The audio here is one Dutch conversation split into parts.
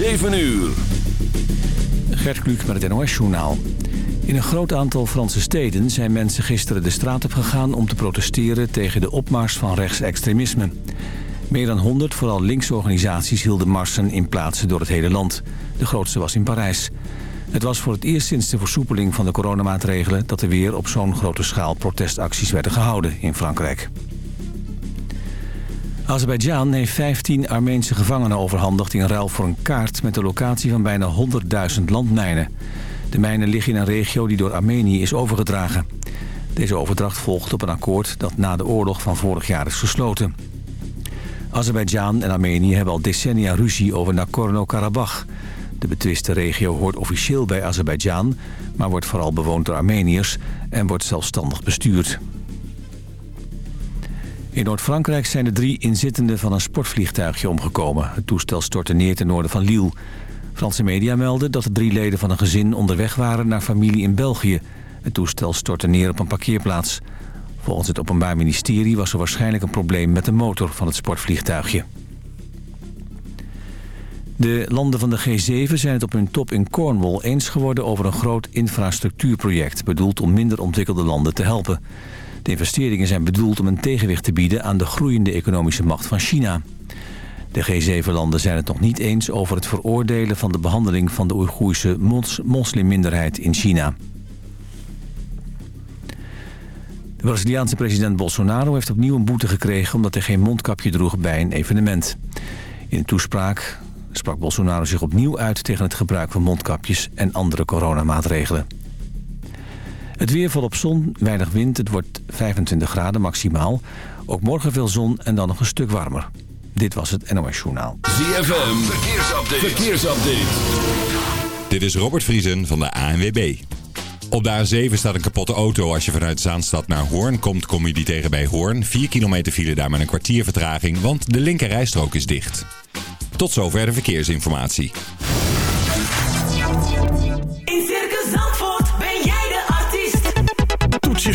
7 uur. Gert met het NOS-journaal. In een groot aantal Franse steden zijn mensen gisteren de straat op gegaan... om te protesteren tegen de opmars van rechtsextremisme. Meer dan 100 vooral linkse organisaties hielden marsen in plaatsen door het hele land. De grootste was in Parijs. Het was voor het eerst sinds de versoepeling van de coronamaatregelen... dat er weer op zo'n grote schaal protestacties werden gehouden in Frankrijk. Azerbeidzjan heeft 15 Armeense gevangenen overhandigd in ruil voor een kaart met de locatie van bijna 100.000 landmijnen. De mijnen liggen in een regio die door Armenië is overgedragen. Deze overdracht volgt op een akkoord dat na de oorlog van vorig jaar is gesloten. Azerbeidzjan en Armenië hebben al decennia ruzie over Nagorno-Karabakh. De betwiste regio hoort officieel bij Azerbeidzjan, maar wordt vooral bewoond door Armeniërs en wordt zelfstandig bestuurd. In Noord-Frankrijk zijn de drie inzittenden van een sportvliegtuigje omgekomen. Het toestel stortte neer ten noorden van Lille. Franse media melden dat de drie leden van een gezin onderweg waren naar familie in België. Het toestel stortte neer op een parkeerplaats. Volgens het Openbaar Ministerie was er waarschijnlijk een probleem met de motor van het sportvliegtuigje. De landen van de G7 zijn het op hun top in Cornwall eens geworden over een groot infrastructuurproject... bedoeld om minder ontwikkelde landen te helpen. De investeringen zijn bedoeld om een tegenwicht te bieden aan de groeiende economische macht van China. De G7-landen zijn het nog niet eens over het veroordelen van de behandeling van de Oeigoerse moslimminderheid in China. De Braziliaanse president Bolsonaro heeft opnieuw een boete gekregen omdat hij geen mondkapje droeg bij een evenement. In een toespraak sprak Bolsonaro zich opnieuw uit tegen het gebruik van mondkapjes en andere coronamaatregelen. Het weer volop zon, weinig wind. Het wordt 25 graden maximaal. Ook morgen veel zon en dan nog een stuk warmer. Dit was het NOS Journaal. ZFM, verkeersupdate. verkeersupdate. Dit is Robert Vriesen van de ANWB. Op de A7 staat een kapotte auto. Als je vanuit Zaanstad naar Hoorn komt, kom je die tegen bij Hoorn. 4 kilometer file daar met een kwartier vertraging, want de linker rijstrook is dicht. Tot zover de verkeersinformatie.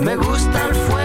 Me gusta el fuego.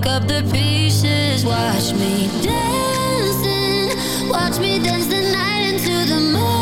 pick up the pieces. Watch me dancing, watch me dance the night into the moon.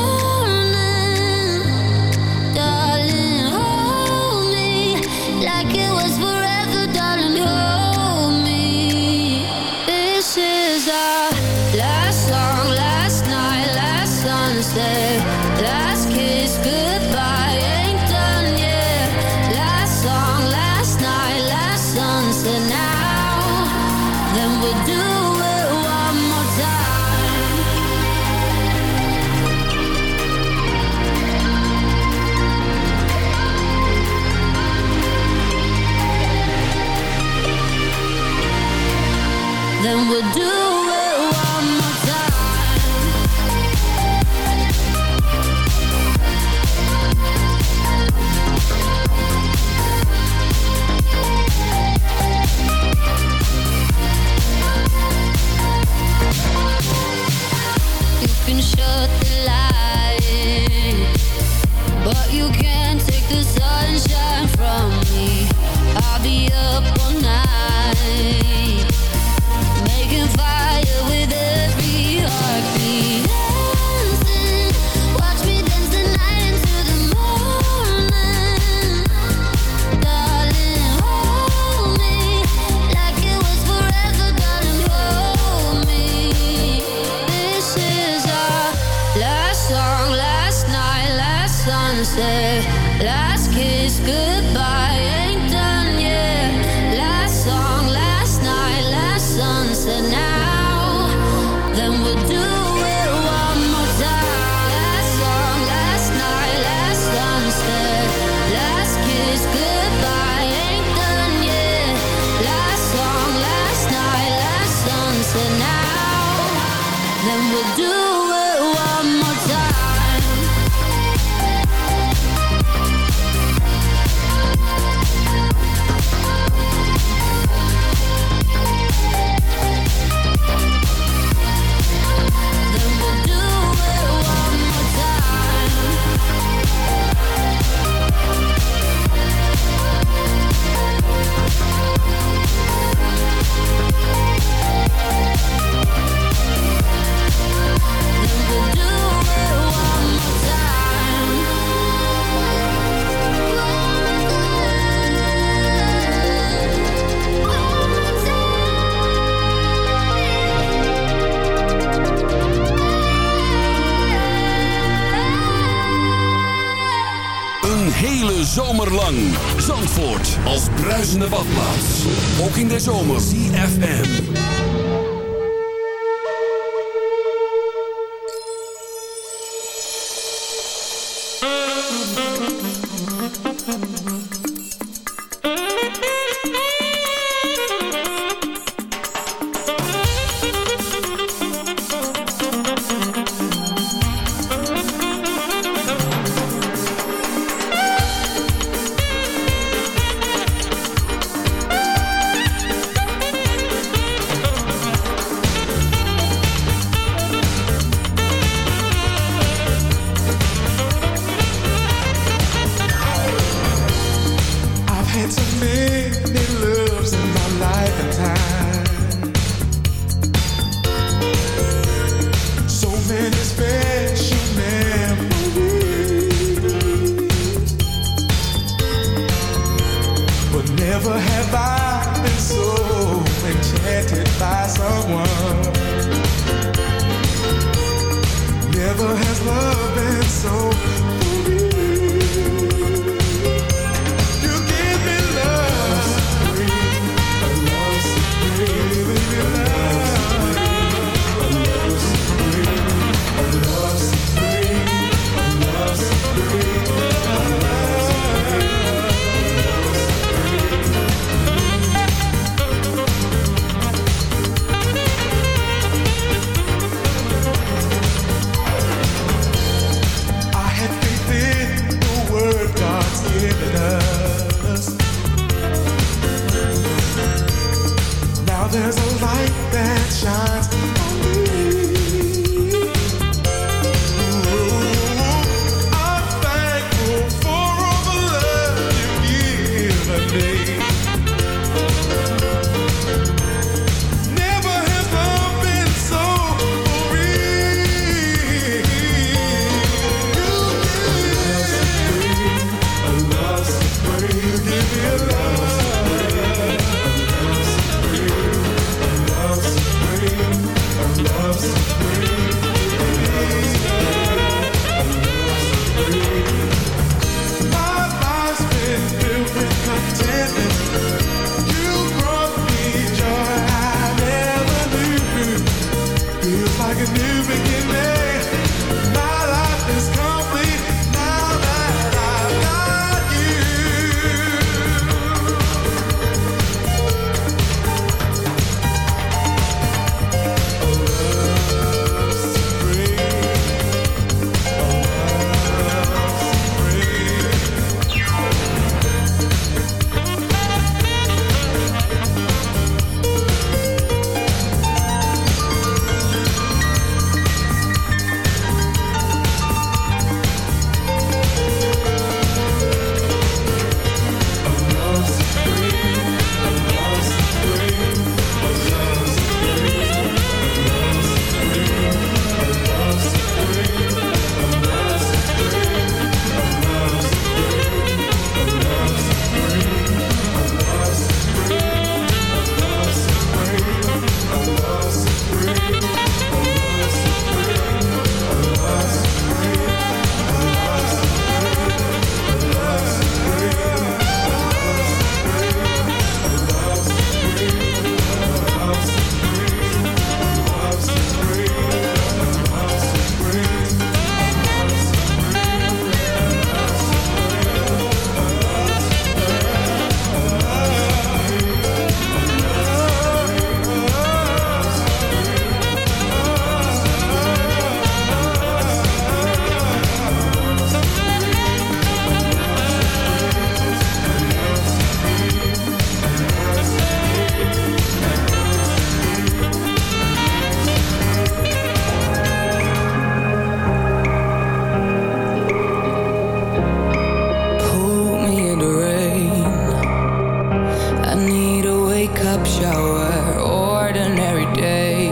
shower, ordinary day.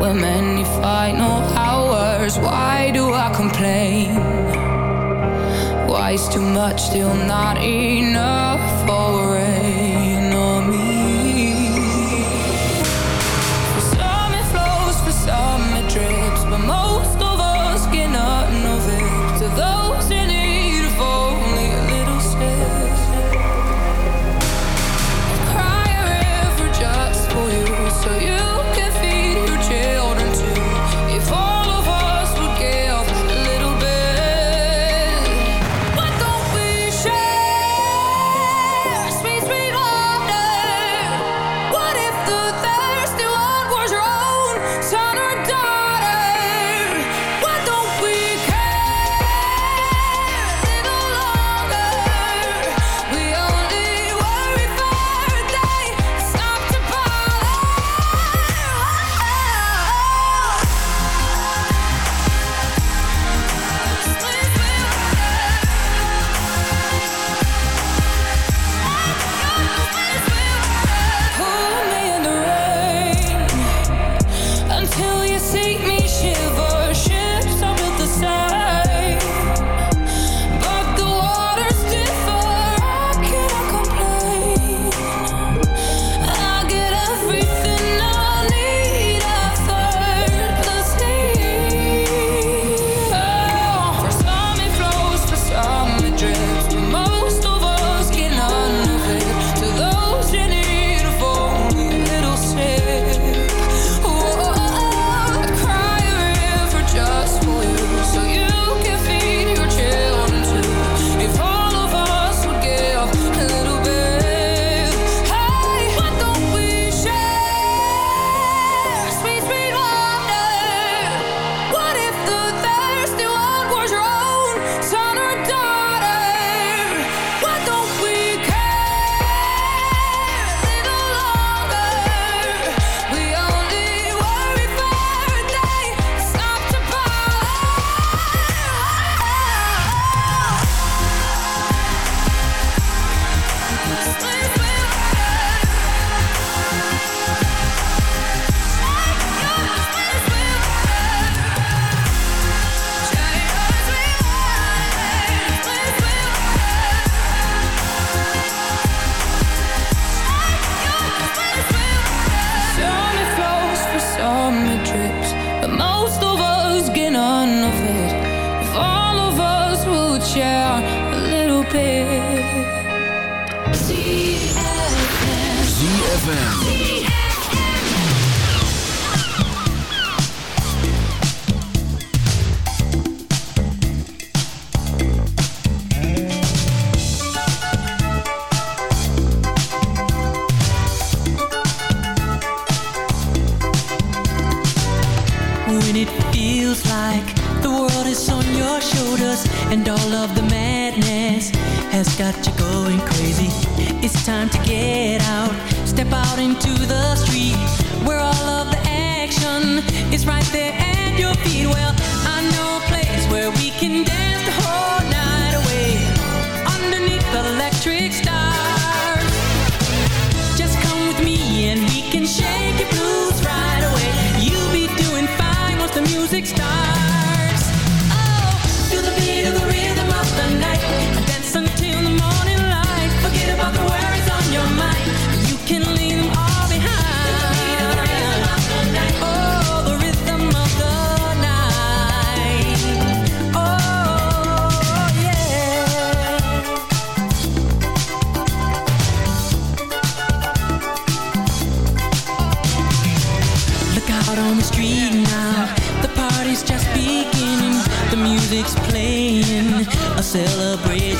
with many final hours, why do I complain? Why is too much still not enough for?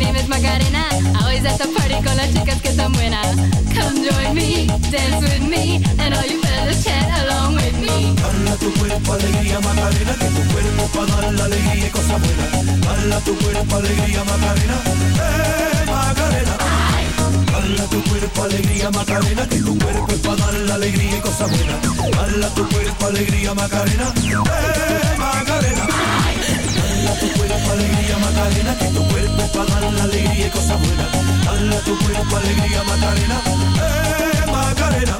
name is Macarena. Always at the party con las chicas que son buenas. Come join me, dance with me, and all you fellas chat along with me. Dala tu cuerpo alegría Macarena, que tu cuerpo para dar la alegría y tu cuerpo alegría Macarena, eh Macarena. Tu cuerpo alegría Macarena, que tu cuerpo es para dar la alegría y tu cuerpo alegría Macarena, eh Macarena. Dala tu alegría Macarena, que tu cuerpo es para dar la alegría y cosas buenas. Dala tu cuerpo alegría Macarena, eh Macarena.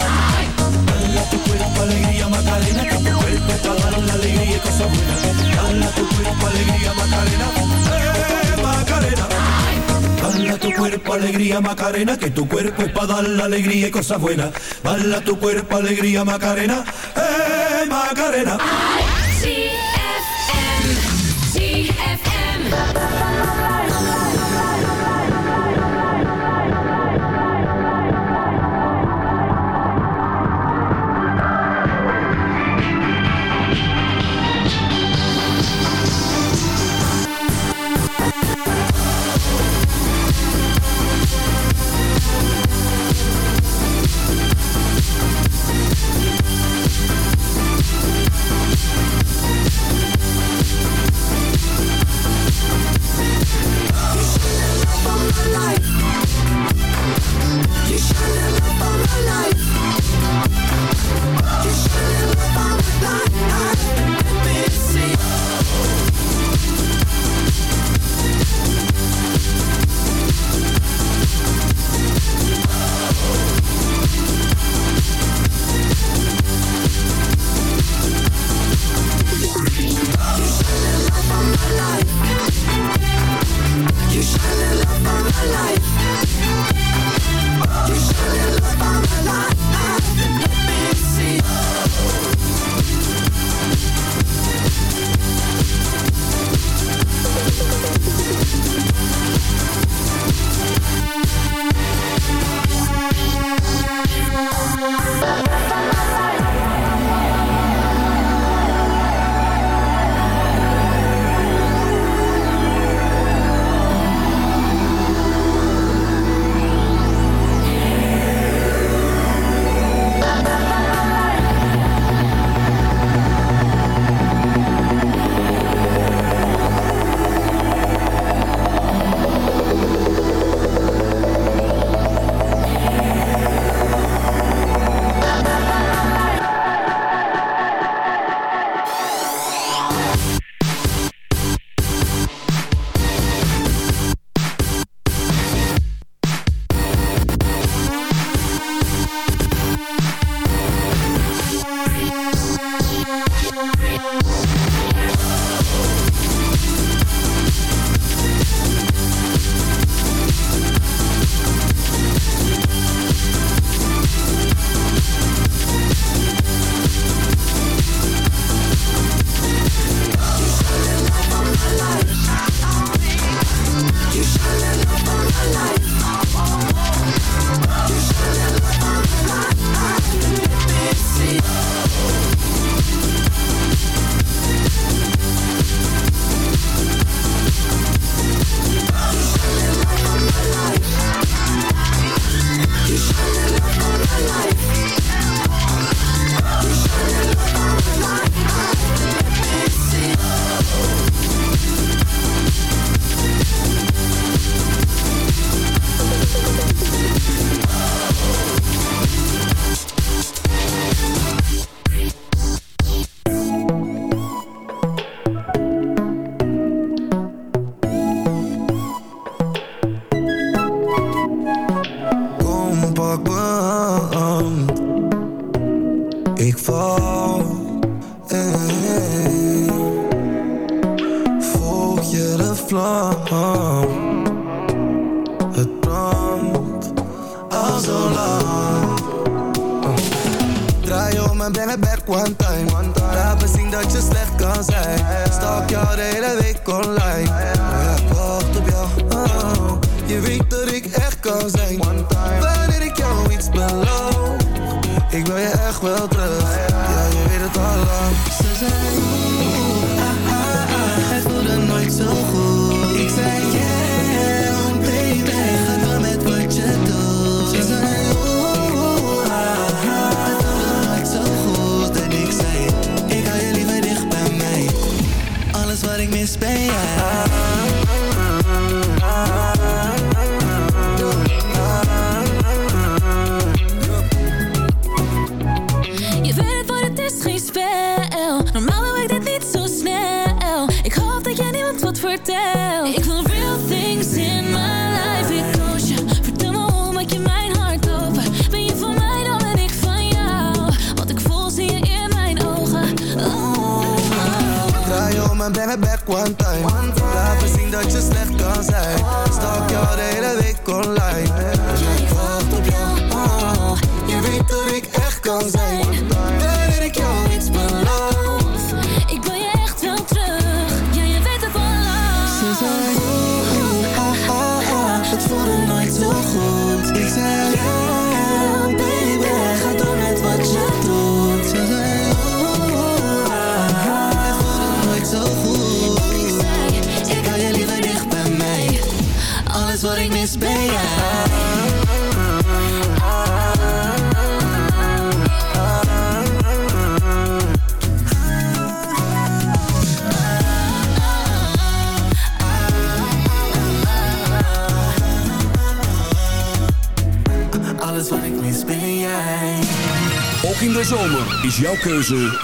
Dala tu cuerpo alegría Macarena, que tu cuerpo es para dar la alegría y cosas buenas. Dala tu cuerpo alegría Macarena, eh Macarena. Dala tu cuerpo alegría Macarena, que tu cuerpo es para dar la alegría y cosas buenas. Dala tu cuerpo alegría Macarena, eh Macarena. maar time keuze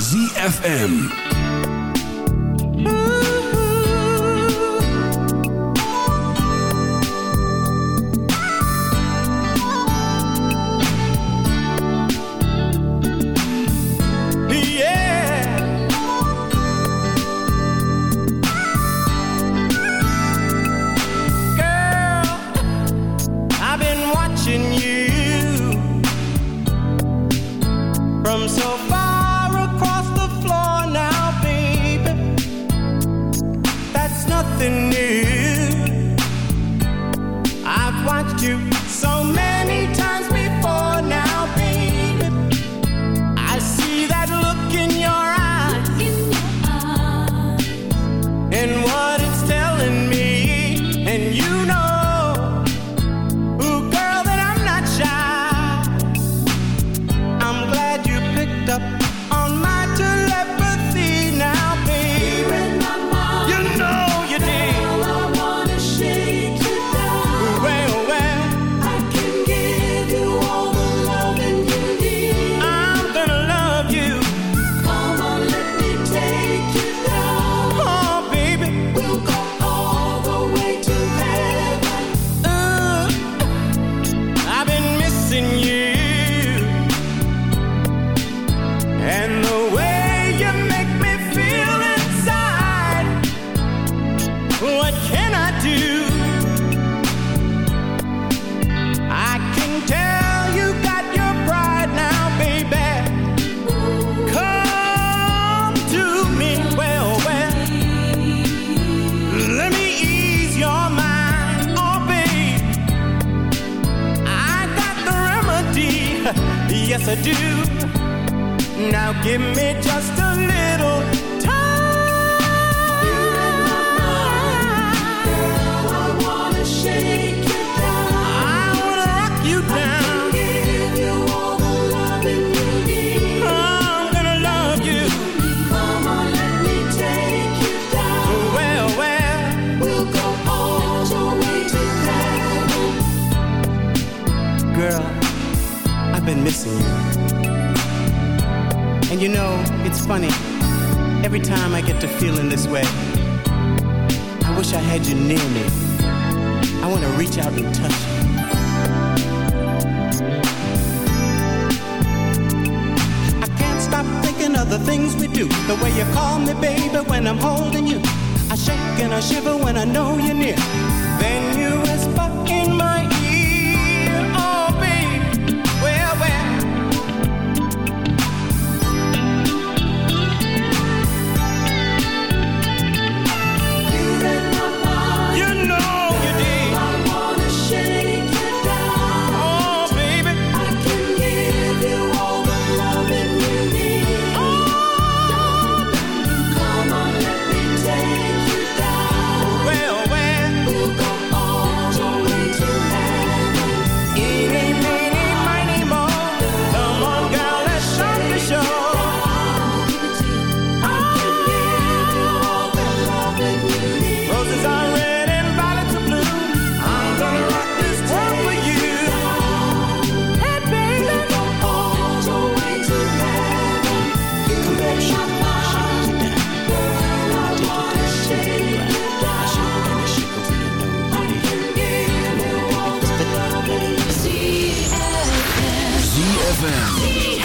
ZFM.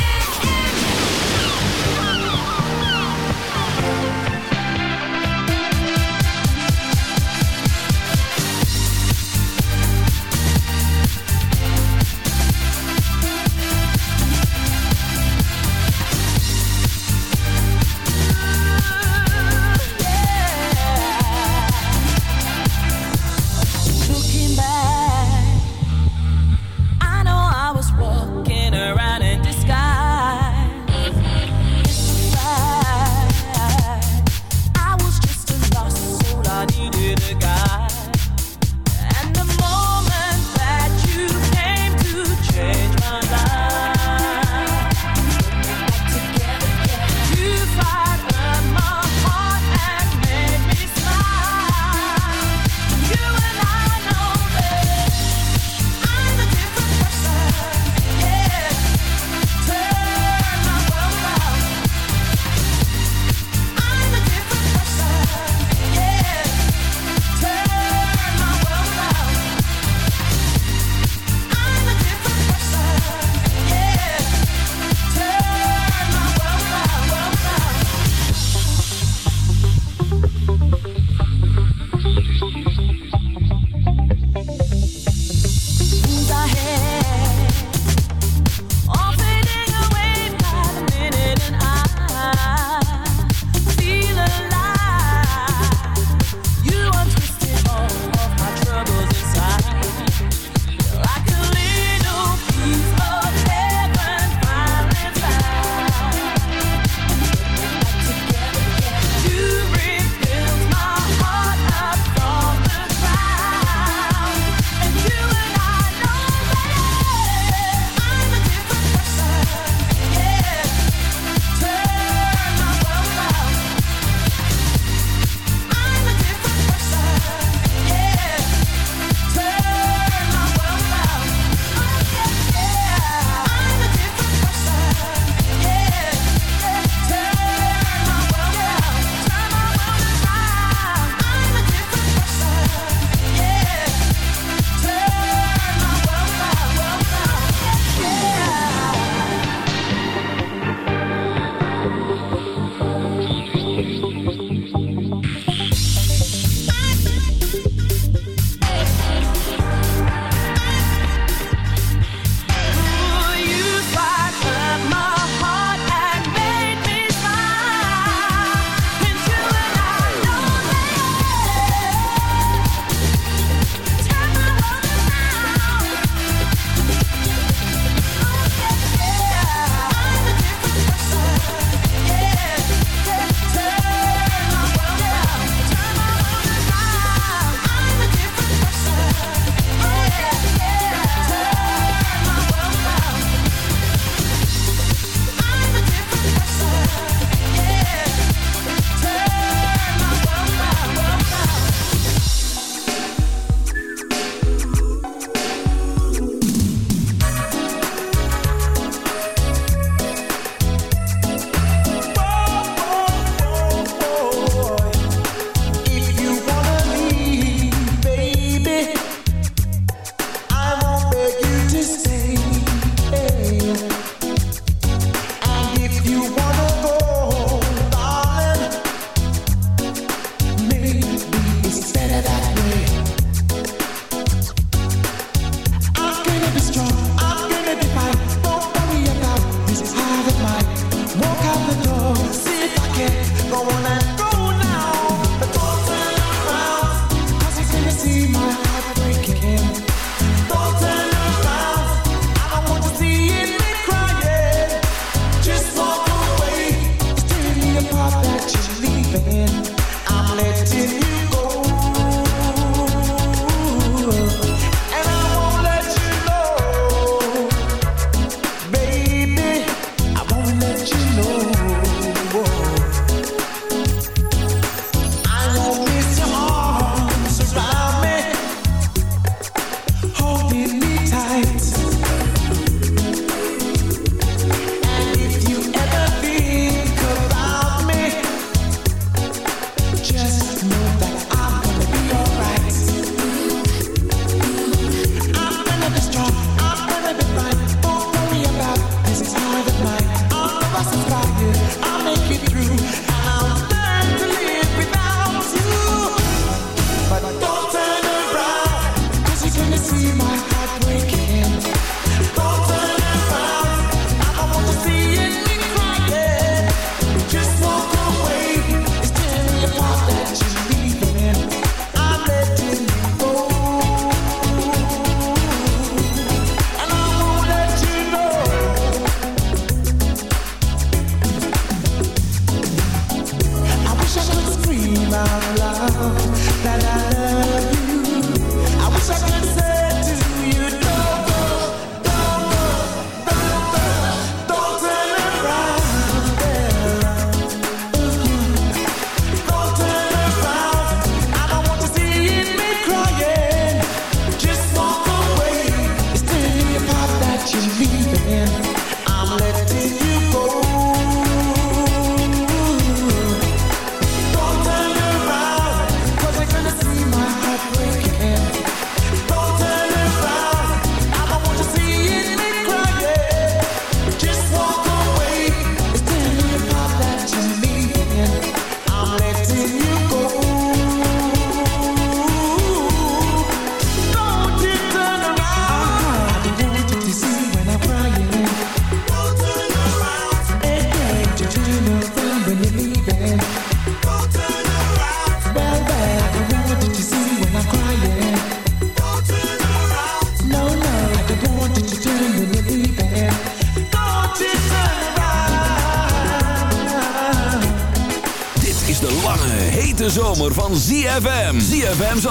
my love. That I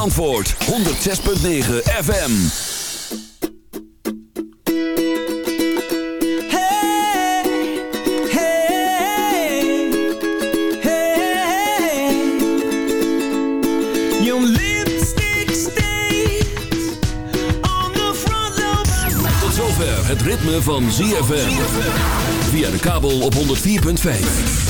Antwoord 106.9 FM. Your lipstick stains on the front of my Tot zover het ritme van ZFM. Via de kabel op 104.5.